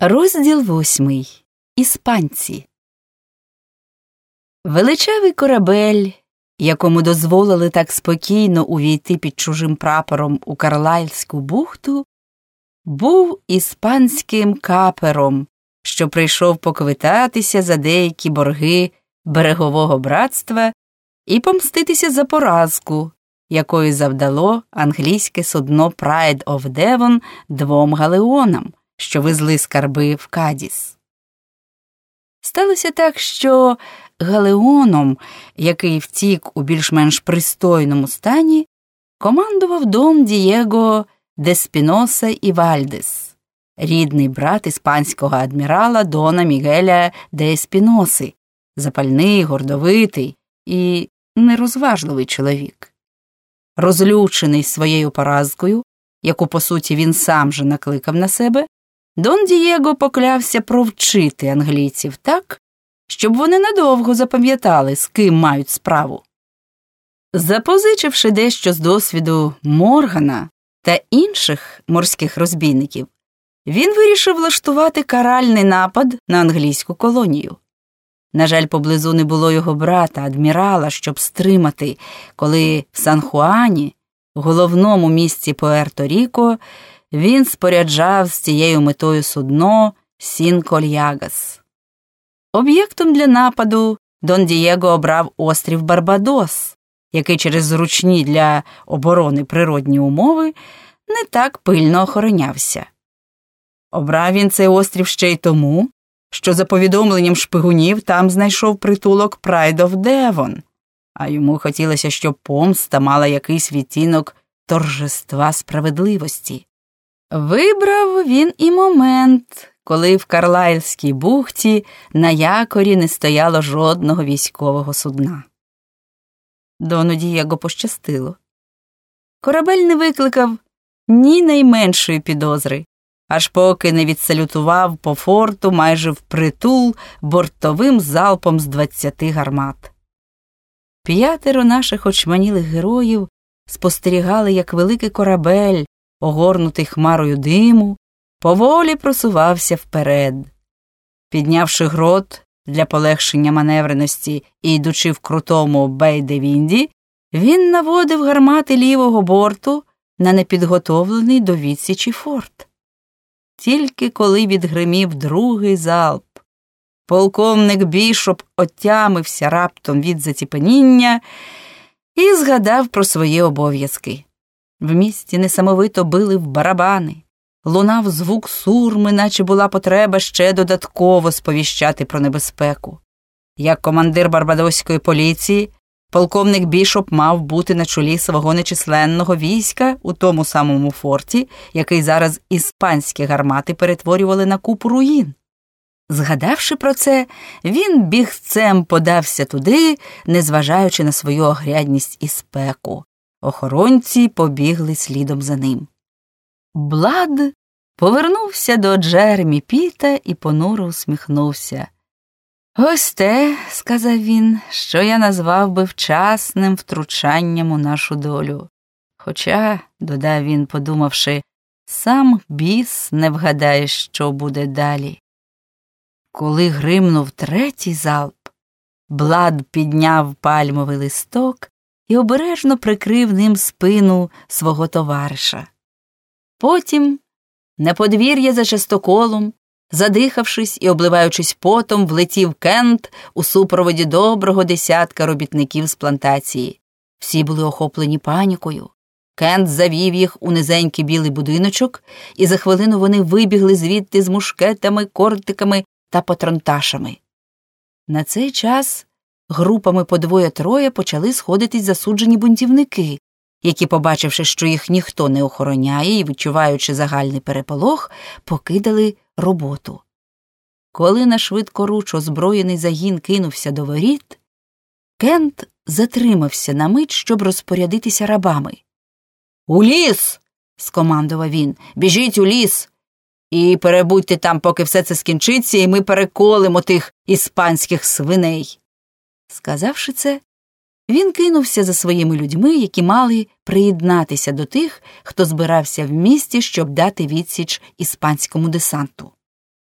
Розділ восьмий. Іспанці. Величавий корабель, якому дозволили так спокійно увійти під чужим прапором у Карлайльську бухту, був іспанським капером, що прийшов поквитатися за деякі борги берегового братства і помститися за поразку, якої завдало англійське судно Pride of Devon двом галеонам що везли скарби в Кадіс. Сталося так, що Галеоном, який втік у більш-менш пристойному стані, командував дом Дієго Деспіноса і Вальдес, рідний брат іспанського адмірала Дона Мігеля де Еспіноси, запальний, гордовитий і нерозважливий чоловік. Розлючений своєю поразкою, яку, по суті, він сам же накликав на себе, Дон Дієго поклявся провчити англійців так, щоб вони надовго запам'ятали, з ким мають справу. Запозичивши дещо з досвіду Моргана та інших морських розбійників, він вирішив влаштувати каральний напад на англійську колонію. На жаль, поблизу не було його брата, адмірала, щоб стримати, коли в Сан Хуані, головному місці Пуерто Ріко, він споряджав з цією метою судно Сінко Льягас. Об'єктом для нападу Дон Дієго обрав острів Барбадос, який через зручні для оборони природні умови не так пильно охоронявся. Обрав він цей острів ще й тому, що, за повідомленням шпигунів, там знайшов притулок of Devon, а йому хотілося, щоб помста мала якийсь відтінок торжества справедливості. Вибрав він і момент, коли в Карлайльській бухті на якорі не стояло жодного військового судна. Дону Дієго пощастило. Корабель не викликав ні найменшої підозри, аж поки не відсалютував по форту майже впритул бортовим залпом з двадцяти гармат. П'ятеро наших очманілих героїв спостерігали, як великий корабель огорнутий хмарою диму, поволі просувався вперед. Піднявши грот для полегшення маневреності і йдучи в крутому бейдевінді, він наводив гармати лівого борту на непідготовлений до відсічі форт. Тільки коли відгримів другий залп, полковник бішоп отямився раптом від заціпеніння і згадав про свої обов'язки. В місті несамовито били в барабани, лунав звук сурми, наче була потреба ще додатково сповіщати про небезпеку. Як командир барбадоської поліції, полковник Бішоп мав бути на чолі свого нечисленного війська у тому самому форті, який зараз іспанські гармати перетворювали на купу руїн. Згадавши про це, він бігцем подався туди, незважаючи на свою огрядність і спеку. Охоронці побігли слідом за ним. Блад повернувся до Джеремі Піта і понуро усміхнувся. Ось те, сказав він, що я назвав би вчасним втручанням у нашу долю. Хоча, додав він, подумавши, сам біс не вгадає, що буде далі. Коли гримнув третій залп, Блад підняв пальмовий листок і обережно прикрив ним спину свого товариша. Потім, на подвір'я за частоколом, задихавшись і обливаючись потом, влетів Кент у супроводі доброго десятка робітників з плантації. Всі були охоплені панікою. Кент завів їх у низенький білий будиночок, і за хвилину вони вибігли звідти з мушкетами, кортиками та патронташами. На цей час Групами по двоє-троє почали сходитись засуджені бунтівники, які, побачивши, що їх ніхто не охороняє і відчуваючи загальний переполох, покидали роботу. Коли на швидкоруч озброєний загін кинувся до воріт, Кент затримався на мить, щоб розпорядитися рабами. У ліс. скомандував він. Біжіть у ліс. І перебудьте там, поки все це скінчиться, і ми переколимо тих іспанських свиней. Сказавши це, він кинувся за своїми людьми, які мали приєднатися до тих, хто збирався в місті, щоб дати відсіч іспанському десанту.